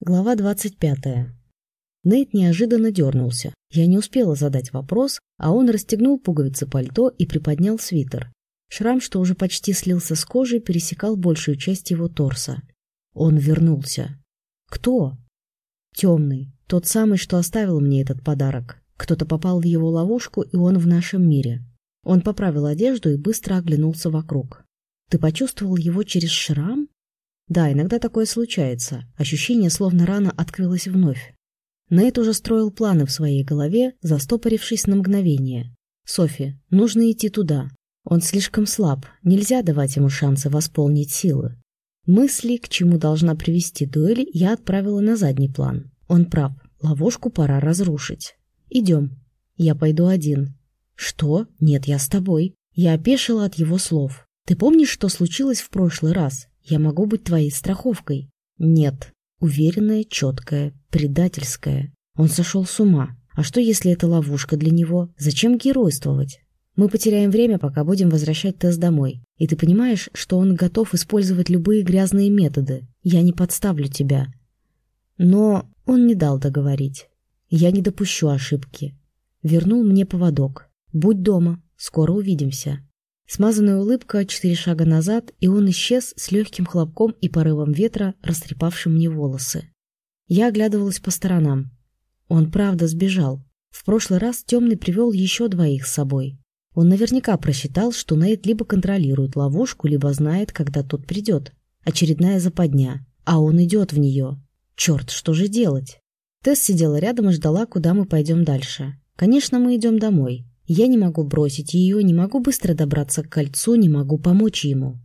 Глава 25. Нейт неожиданно дернулся. Я не успела задать вопрос, а он расстегнул пуговицы пальто и приподнял свитер. Шрам, что уже почти слился с кожей, пересекал большую часть его торса. Он вернулся. Кто? Темный. Тот самый, что оставил мне этот подарок. Кто-то попал в его ловушку, и он в нашем мире. Он поправил одежду и быстро оглянулся вокруг. Ты почувствовал его через шрам? Да, иногда такое случается. Ощущение, словно рана открылась вновь. Нейт уже строил планы в своей голове, застопорившись на мгновение. «Софи, нужно идти туда. Он слишком слаб, нельзя давать ему шансы восполнить силы». Мысли, к чему должна привести дуэль, я отправила на задний план. Он прав, ловушку пора разрушить. «Идем. Я пойду один». «Что? Нет, я с тобой». Я опешила от его слов. «Ты помнишь, что случилось в прошлый раз? Я могу быть твоей страховкой. Нет. Уверенная, четкая, предательская. Он сошел с ума. А что, если это ловушка для него? Зачем геройствовать? Мы потеряем время, пока будем возвращать Тесс домой. И ты понимаешь, что он готов использовать любые грязные методы. Я не подставлю тебя. Но он не дал договорить. Я не допущу ошибки. Вернул мне поводок. Будь дома. Скоро увидимся. Смазанная улыбка, четыре шага назад, и он исчез с легким хлопком и порывом ветра, растрепавшим мне волосы. Я оглядывалась по сторонам. Он правда сбежал. В прошлый раз Темный привел еще двоих с собой. Он наверняка просчитал, что Нейт либо контролирует ловушку, либо знает, когда тот придет. Очередная западня. А он идет в нее. Черт, что же делать? Тесс сидела рядом и ждала, куда мы пойдем дальше. Конечно, мы идем домой. Я не могу бросить ее, не могу быстро добраться к кольцу, не могу помочь ему.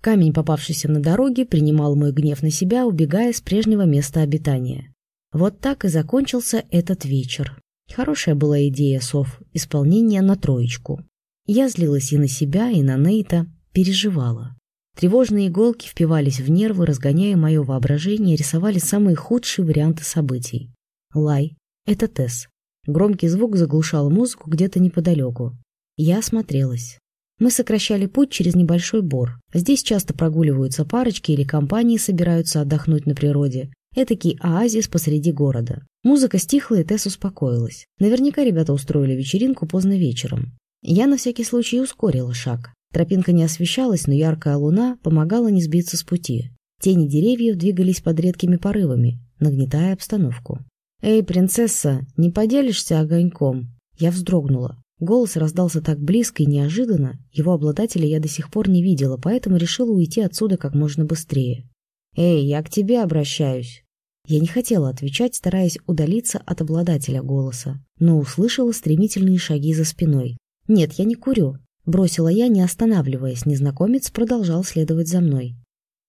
Камень, попавшийся на дороге, принимал мой гнев на себя, убегая с прежнего места обитания. Вот так и закончился этот вечер. Хорошая была идея, Сов, исполнение на троечку. Я злилась и на себя, и на Нейта, переживала. Тревожные иголки впивались в нервы, разгоняя мое воображение, рисовали самые худшие варианты событий. Лай — это Тесс. Громкий звук заглушал музыку где-то неподалеку. Я осмотрелась. Мы сокращали путь через небольшой бор. Здесь часто прогуливаются парочки или компании собираются отдохнуть на природе. Этакий оазис посреди города. Музыка стихла, и Тесс успокоилась. Наверняка ребята устроили вечеринку поздно вечером. Я на всякий случай ускорила шаг. Тропинка не освещалась, но яркая луна помогала не сбиться с пути. Тени деревьев двигались под редкими порывами, нагнетая обстановку. «Эй, принцесса, не поделишься огоньком?» Я вздрогнула. Голос раздался так близко и неожиданно, его обладателя я до сих пор не видела, поэтому решила уйти отсюда как можно быстрее. «Эй, я к тебе обращаюсь!» Я не хотела отвечать, стараясь удалиться от обладателя голоса, но услышала стремительные шаги за спиной. «Нет, я не курю», — бросила я, не останавливаясь, незнакомец продолжал следовать за мной.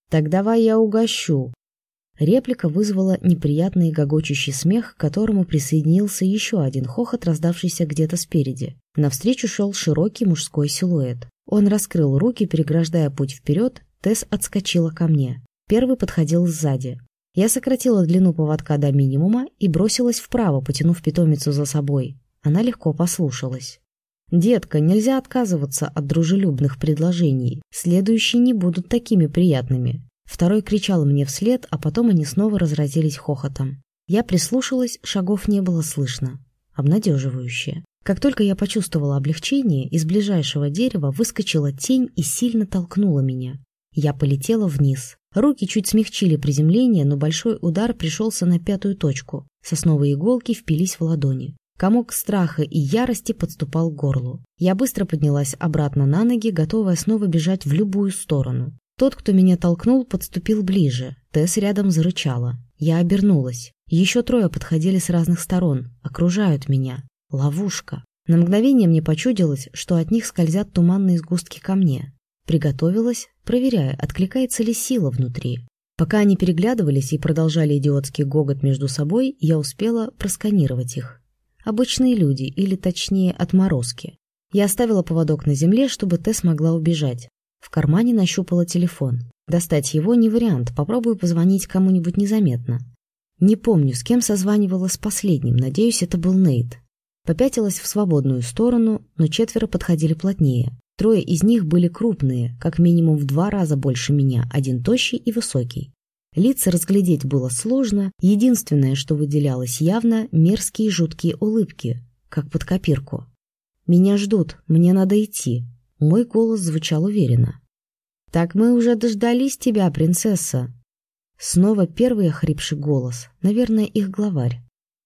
«Так давай я угощу», Реплика вызвала неприятный гогочущий смех, к которому присоединился еще один хохот, раздавшийся где-то спереди. Навстречу шел широкий мужской силуэт. Он раскрыл руки, переграждая путь вперед, Тесс отскочила ко мне. Первый подходил сзади. Я сократила длину поводка до минимума и бросилась вправо, потянув питомицу за собой. Она легко послушалась. «Детка, нельзя отказываться от дружелюбных предложений. Следующие не будут такими приятными. Второй кричал мне вслед, а потом они снова разразились хохотом. Я прислушалась, шагов не было слышно. Обнадеживающе. Как только я почувствовала облегчение, из ближайшего дерева выскочила тень и сильно толкнула меня. Я полетела вниз. Руки чуть смягчили приземление, но большой удар пришелся на пятую точку. Сосновые иголки впились в ладони. Комок страха и ярости подступал к горлу. Я быстро поднялась обратно на ноги, готовая снова бежать в любую сторону. Тот, кто меня толкнул, подступил ближе. Тесс рядом зарычала. Я обернулась. Еще трое подходили с разных сторон, окружают меня. Ловушка. На мгновение мне почудилось, что от них скользят туманные сгустки ко мне. Приготовилась, проверяя, откликается ли сила внутри. Пока они переглядывались и продолжали идиотский гогот между собой, я успела просканировать их. Обычные люди, или точнее отморозки. Я оставила поводок на земле, чтобы Тесс могла убежать. В кармане нащупала телефон. Достать его не вариант, попробую позвонить кому-нибудь незаметно. Не помню, с кем созванивала с последним, надеюсь, это был Нейт. Попятилась в свободную сторону, но четверо подходили плотнее. Трое из них были крупные, как минимум в два раза больше меня, один тощий и высокий. Лица разглядеть было сложно, единственное, что выделялось явно, мерзкие жуткие улыбки, как под копирку. «Меня ждут, мне надо идти». Мой голос звучал уверенно. «Так мы уже дождались тебя, принцесса!» Снова первый охрипший голос, наверное, их главарь.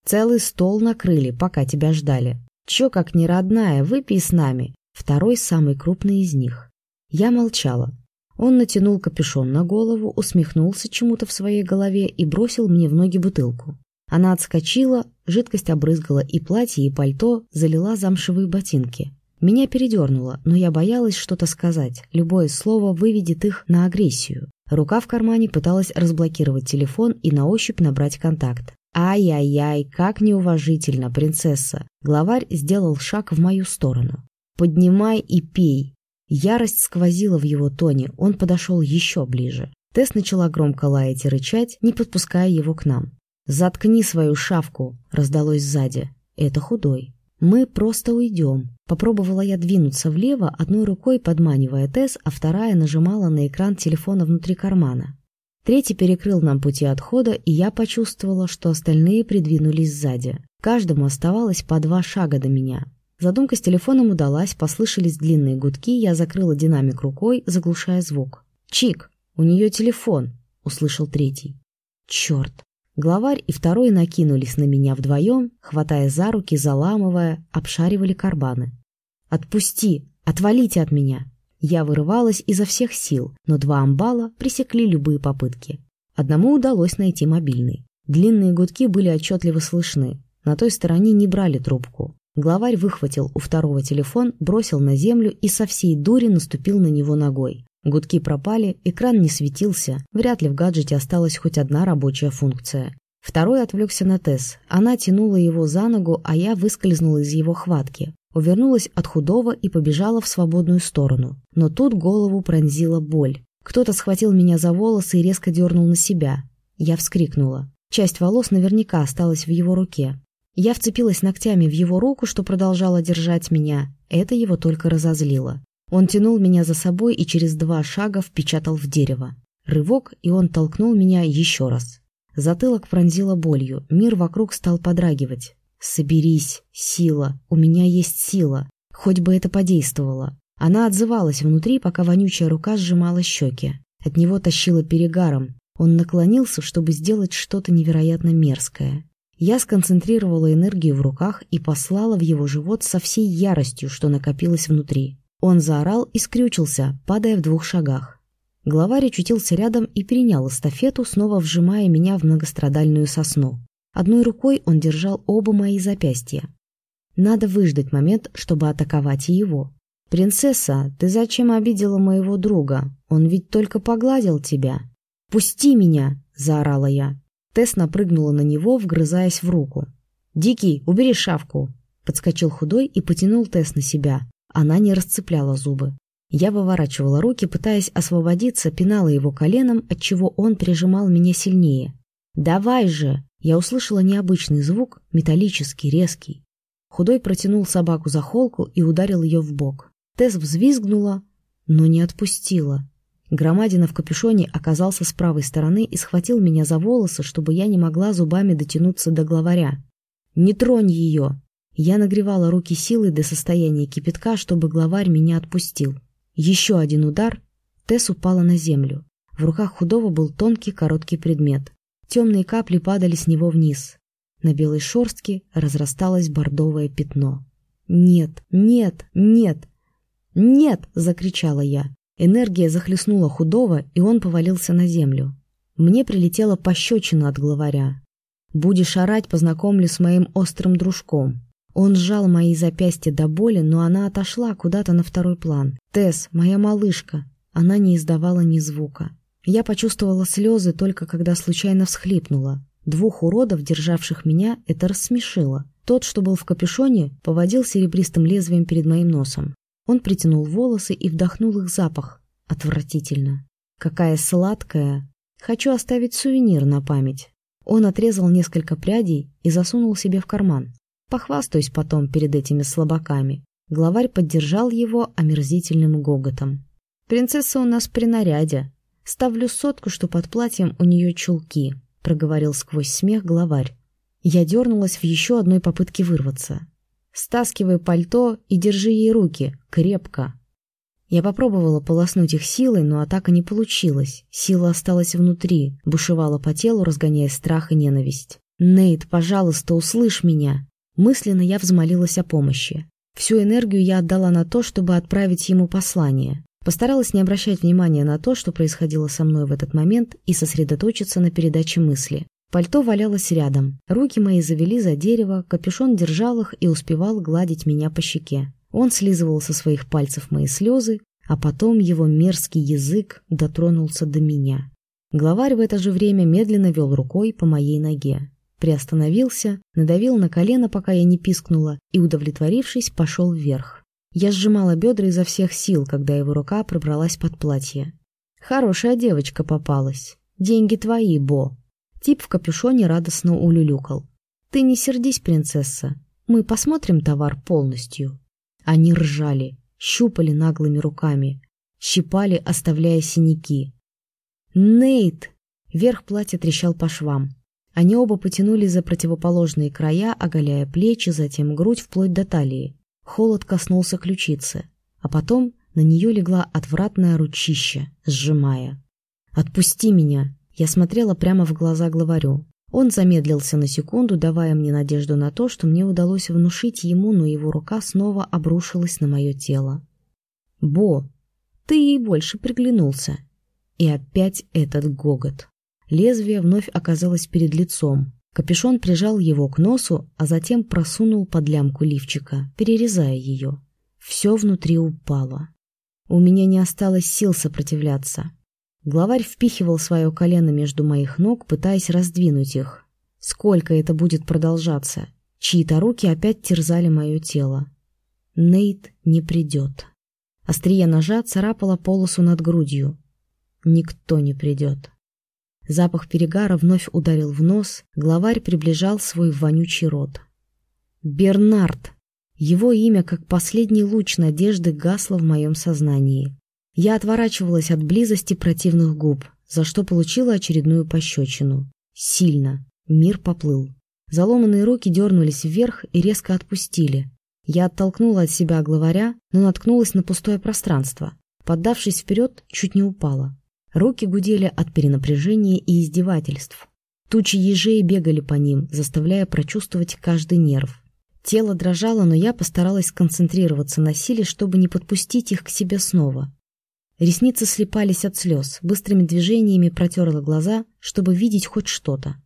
«Целый стол накрыли, пока тебя ждали. Чё, как не родная, выпей с нами!» Второй, самый крупный из них. Я молчала. Он натянул капюшон на голову, усмехнулся чему-то в своей голове и бросил мне в ноги бутылку. Она отскочила, жидкость обрызгала и платье, и пальто, залила замшевые ботинки. Меня передернуло, но я боялась что-то сказать. Любое слово выведет их на агрессию. Рука в кармане пыталась разблокировать телефон и на ощупь набрать контакт. «Ай-яй-яй, как неуважительно, принцесса!» Главарь сделал шаг в мою сторону. «Поднимай и пей!» Ярость сквозила в его тоне, он подошел еще ближе. Тесс начала громко лаять и рычать, не подпуская его к нам. «Заткни свою шавку!» — раздалось сзади. «Это худой. Мы просто уйдем. Попробовала я двинуться влево, одной рукой подманивая Тесс, а вторая нажимала на экран телефона внутри кармана. Третий перекрыл нам пути отхода, и я почувствовала, что остальные придвинулись сзади. Каждому оставалось по два шага до меня. Задумка с телефоном удалась, послышались длинные гудки, я закрыла динамик рукой, заглушая звук. «Чик, у нее телефон!» — услышал третий. «Черт!» Главарь и второй накинулись на меня вдвоем, хватая за руки, заламывая, обшаривали карбаны. «Отпусти! Отвалите от меня!» Я вырывалась изо всех сил, но два амбала пресекли любые попытки. Одному удалось найти мобильный. Длинные гудки были отчетливо слышны. На той стороне не брали трубку. Главарь выхватил у второго телефон, бросил на землю и со всей дури наступил на него ногой. Гудки пропали, экран не светился, вряд ли в гаджете осталась хоть одна рабочая функция. Второй отвлекся на Тесс. Она тянула его за ногу, а я выскользнула из его хватки. Увернулась от худого и побежала в свободную сторону. Но тут голову пронзила боль. Кто-то схватил меня за волосы и резко дернул на себя. Я вскрикнула. Часть волос наверняка осталась в его руке. Я вцепилась ногтями в его руку, что продолжала держать меня. Это его только разозлило. Он тянул меня за собой и через два шага впечатал в дерево. Рывок, и он толкнул меня еще раз. Затылок пронзило болью, мир вокруг стал подрагивать. «Соберись, сила, у меня есть сила». Хоть бы это подействовало. Она отзывалась внутри, пока вонючая рука сжимала щеки. От него тащила перегаром. Он наклонился, чтобы сделать что-то невероятно мерзкое. Я сконцентрировала энергию в руках и послала в его живот со всей яростью, что накопилось внутри. Он заорал и скрючился, падая в двух шагах. Главарь очутился рядом и перенял эстафету, снова вжимая меня в многострадальную сосну. Одной рукой он держал оба мои запястья. Надо выждать момент, чтобы атаковать и его. «Принцесса, ты зачем обидела моего друга? Он ведь только погладил тебя». «Пусти меня!» — заорала я. Тесс напрыгнула на него, вгрызаясь в руку. «Дикий, убери шавку!» Подскочил худой и потянул Тесс на себя, она не расцепляла зубы. Я выворачивала руки, пытаясь освободиться, пинала его коленом, отчего он прижимал меня сильнее. «Давай же!» Я услышала необычный звук, металлический, резкий. Худой протянул собаку за холку и ударил ее в бок. Тесс взвизгнула, но не отпустила. Громадина в капюшоне оказался с правой стороны и схватил меня за волосы, чтобы я не могла зубами дотянуться до главаря. «Не тронь ее!» Я нагревала руки силой до состояния кипятка, чтобы главарь меня отпустил. Еще один удар. Тесс упала на землю. В руках худого был тонкий короткий предмет. Темные капли падали с него вниз. На белой шорстке разрасталось бордовое пятно. «Нет, нет, нет! Нет!» — закричала я. Энергия захлестнула худого, и он повалился на землю. Мне прилетела пощечина от главаря. «Будешь орать, познакомлю с моим острым дружком. Он сжал мои запястья до боли, но она отошла куда-то на второй план. «Тесс, моя малышка!» Она не издавала ни звука. Я почувствовала слезы только когда случайно всхлипнула. Двух уродов, державших меня, это рассмешило. Тот, что был в капюшоне, поводил серебристым лезвием перед моим носом. Он притянул волосы и вдохнул их запах. Отвратительно. Какая сладкая. Хочу оставить сувенир на память. Он отрезал несколько прядей и засунул себе в карман. Похвастаюсь потом перед этими слабаками. Главарь поддержал его омерзительным гоготом. «Принцесса у нас при наряде. Ставлю сотку, что под платьем у нее чулки», — проговорил сквозь смех главарь. Я дернулась в еще одной попытке вырваться. «Стаскивай пальто и держи ей руки, крепко». Я попробовала полоснуть их силой, но атака не получилась. Сила осталась внутри, бушевала по телу, разгоняя страх и ненависть. «Нейт, пожалуйста, услышь меня!» Мысленно я взмолилась о помощи. Всю энергию я отдала на то, чтобы отправить ему послание. Постаралась не обращать внимания на то, что происходило со мной в этот момент, и сосредоточиться на передаче мысли. Пальто валялось рядом. Руки мои завели за дерево, капюшон держал их и успевал гладить меня по щеке. Он слизывал со своих пальцев мои слезы, а потом его мерзкий язык дотронулся до меня. Главарь в это же время медленно вел рукой по моей ноге. Приостановился, надавил на колено, пока я не пискнула, и, удовлетворившись, пошел вверх. Я сжимала бедра изо всех сил, когда его рука пробралась под платье. «Хорошая девочка попалась. Деньги твои, Бо». Тип в капюшоне радостно улюлюкал. «Ты не сердись, принцесса. Мы посмотрим товар полностью». Они ржали, щупали наглыми руками, щипали, оставляя синяки. «Нейт!» Верх платья трещал по швам. Они оба потянули за противоположные края, оголяя плечи, затем грудь вплоть до талии. Холод коснулся ключицы, а потом на нее легла отвратная ручища, сжимая. «Отпусти меня!» Я смотрела прямо в глаза главарю. Он замедлился на секунду, давая мне надежду на то, что мне удалось внушить ему, но его рука снова обрушилась на мое тело. «Бо, ты ей больше приглянулся!» И опять этот гогот. Лезвие вновь оказалось перед лицом, Капюшон прижал его к носу, а затем просунул под лямку лифчика, перерезая ее. Все внутри упало. У меня не осталось сил сопротивляться. Главарь впихивал свое колено между моих ног, пытаясь раздвинуть их. Сколько это будет продолжаться? Чьи-то руки опять терзали мое тело. Нейт не придет. Острие ножа царапало полосу над грудью. Никто не придет. Запах перегара вновь ударил в нос, главарь приближал свой вонючий рот. Бернард! Его имя, как последний луч надежды, гасло в моем сознании. Я отворачивалась от близости противных губ, за что получила очередную пощечину. Сильно. Мир поплыл. Заломанные руки дернулись вверх и резко отпустили. Я оттолкнула от себя главаря, но наткнулась на пустое пространство. Поддавшись вперед, чуть не упала. Руки гудели от перенапряжения и издевательств. Тучи ежей бегали по ним, заставляя прочувствовать каждый нерв. Тело дрожало, но я постаралась сконцентрироваться на силе, чтобы не подпустить их к себе снова. Ресницы слепались от слез, быстрыми движениями протерла глаза, чтобы видеть хоть что-то.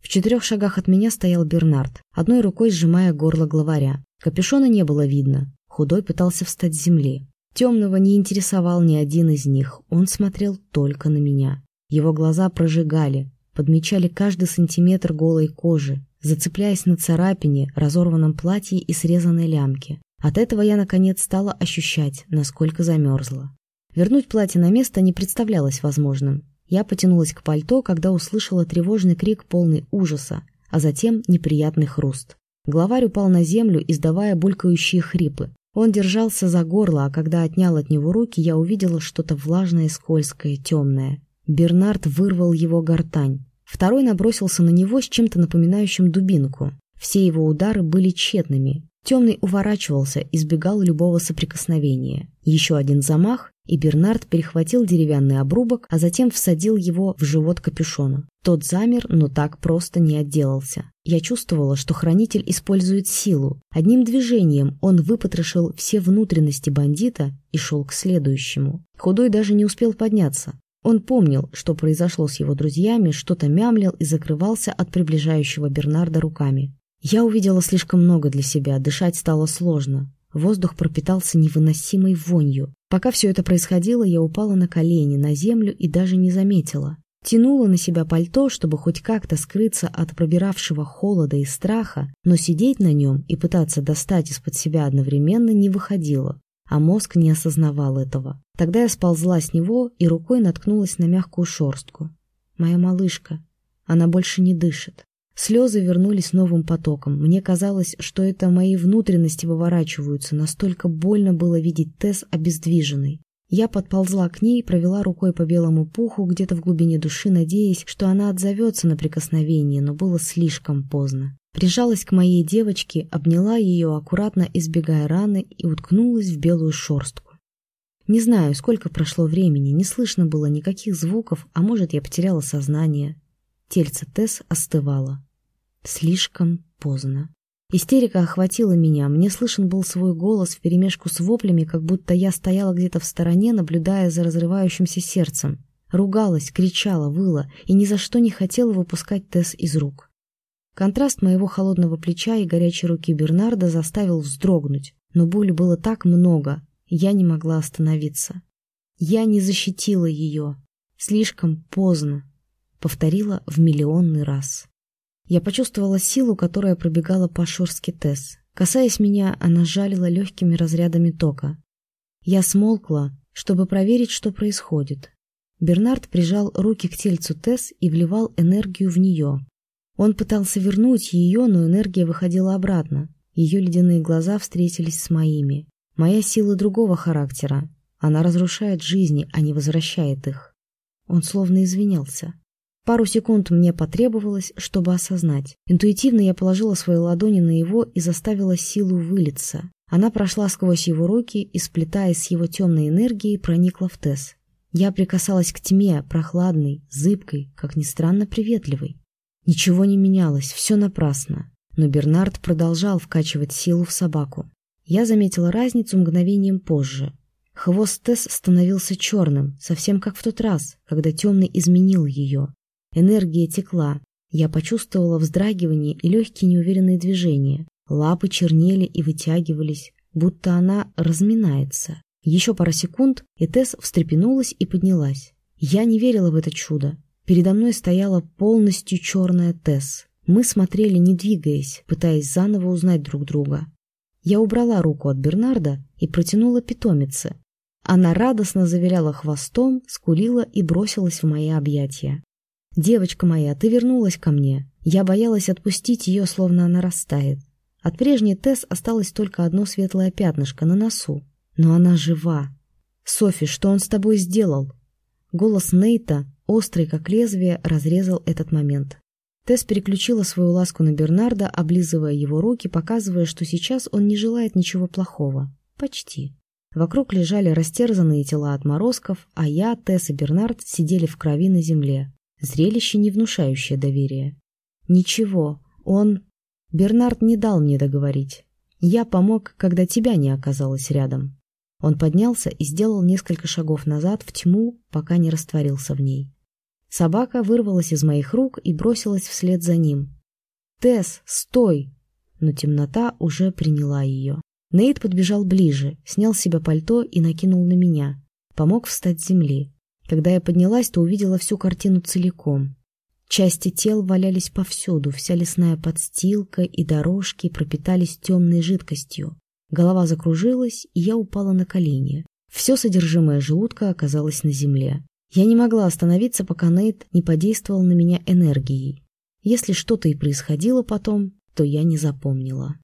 В четырех шагах от меня стоял Бернард, одной рукой сжимая горло главаря. Капюшона не было видно. Худой пытался встать с земли. Темного не интересовал ни один из них, он смотрел только на меня. Его глаза прожигали, подмечали каждый сантиметр голой кожи, зацепляясь на царапине, разорванном платье и срезанной лямке. От этого я, наконец, стала ощущать, насколько замерзла. Вернуть платье на место не представлялось возможным. Я потянулась к пальто, когда услышала тревожный крик полный ужаса, а затем неприятный хруст. Главарь упал на землю, издавая булькающие хрипы. Он держался за горло, а когда отнял от него руки, я увидела что-то влажное, скользкое, темное. Бернард вырвал его гортань. Второй набросился на него с чем-то напоминающим дубинку. Все его удары были тщетными. Темный уворачивался, избегал любого соприкосновения. Еще один замах, и Бернард перехватил деревянный обрубок, а затем всадил его в живот капюшона. Тот замер, но так просто не отделался. Я чувствовала, что хранитель использует силу. Одним движением он выпотрошил все внутренности бандита и шел к следующему. Худой даже не успел подняться. Он помнил, что произошло с его друзьями, что-то мямлил и закрывался от приближающего Бернарда руками. Я увидела слишком много для себя, дышать стало сложно. Воздух пропитался невыносимой вонью. Пока все это происходило, я упала на колени, на землю и даже не заметила. Тянула на себя пальто, чтобы хоть как-то скрыться от пробиравшего холода и страха, но сидеть на нем и пытаться достать из-под себя одновременно не выходило, а мозг не осознавал этого. Тогда я сползла с него и рукой наткнулась на мягкую шорстку. «Моя малышка. Она больше не дышит». Слезы вернулись новым потоком. Мне казалось, что это мои внутренности выворачиваются. Настолько больно было видеть Тесс обездвиженной. Я подползла к ней, провела рукой по белому пуху где-то в глубине души, надеясь, что она отзовется на прикосновение, но было слишком поздно. Прижалась к моей девочке, обняла ее, аккуратно избегая раны, и уткнулась в белую шорстку. Не знаю, сколько прошло времени, не слышно было никаких звуков, а может, я потеряла сознание. Тельце Тесс остывало. Слишком поздно. Истерика охватила меня, мне слышен был свой голос вперемешку с воплями, как будто я стояла где-то в стороне, наблюдая за разрывающимся сердцем. Ругалась, кричала, выла и ни за что не хотела выпускать Тесс из рук. Контраст моего холодного плеча и горячей руки Бернарда заставил вздрогнуть, но боли было так много, я не могла остановиться. Я не защитила ее. Слишком поздно. Повторила в миллионный раз. Я почувствовала силу, которая пробегала по шорстке Тесс. Касаясь меня, она жалила легкими разрядами тока. Я смолкла, чтобы проверить, что происходит. Бернард прижал руки к тельцу Тесс и вливал энергию в нее. Он пытался вернуть ее, но энергия выходила обратно. Ее ледяные глаза встретились с моими. Моя сила другого характера. Она разрушает жизни, а не возвращает их. Он словно извинялся. Пару секунд мне потребовалось, чтобы осознать. Интуитивно я положила свои ладони на его и заставила силу вылиться. Она прошла сквозь его руки и, сплетаясь с его темной энергией, проникла в Тесс. Я прикасалась к тьме, прохладной, зыбкой, как ни странно приветливой. Ничего не менялось, все напрасно. Но Бернард продолжал вкачивать силу в собаку. Я заметила разницу мгновением позже. Хвост Тесс становился черным, совсем как в тот раз, когда темный изменил ее. Энергия текла. Я почувствовала вздрагивание и легкие неуверенные движения. Лапы чернели и вытягивались, будто она разминается. Еще пара секунд, и Тесс встрепенулась и поднялась. Я не верила в это чудо. Передо мной стояла полностью черная Тесс. Мы смотрели, не двигаясь, пытаясь заново узнать друг друга. Я убрала руку от Бернарда и протянула питомице. Она радостно завиляла хвостом, скулила и бросилась в мои объятия. «Девочка моя, ты вернулась ко мне. Я боялась отпустить ее, словно она растает. От прежней Тесс осталось только одно светлое пятнышко на носу. Но она жива. Софи, что он с тобой сделал?» Голос Нейта, острый как лезвие, разрезал этот момент. Тесс переключила свою ласку на Бернарда, облизывая его руки, показывая, что сейчас он не желает ничего плохого. Почти. Вокруг лежали растерзанные тела отморозков, а я, Тесс и Бернард сидели в крови на земле. Зрелище, не внушающее доверия. Ничего, он... Бернард не дал мне договорить. Я помог, когда тебя не оказалось рядом. Он поднялся и сделал несколько шагов назад в тьму, пока не растворился в ней. Собака вырвалась из моих рук и бросилась вслед за ним. «Тесс, стой!» Но темнота уже приняла ее. Нейт подбежал ближе, снял с себя пальто и накинул на меня. Помог встать с земли. Когда я поднялась, то увидела всю картину целиком. Части тел валялись повсюду, вся лесная подстилка и дорожки пропитались темной жидкостью. Голова закружилась, и я упала на колени. Все содержимое желудка оказалось на земле. Я не могла остановиться, пока Нейт не подействовал на меня энергией. Если что-то и происходило потом, то я не запомнила.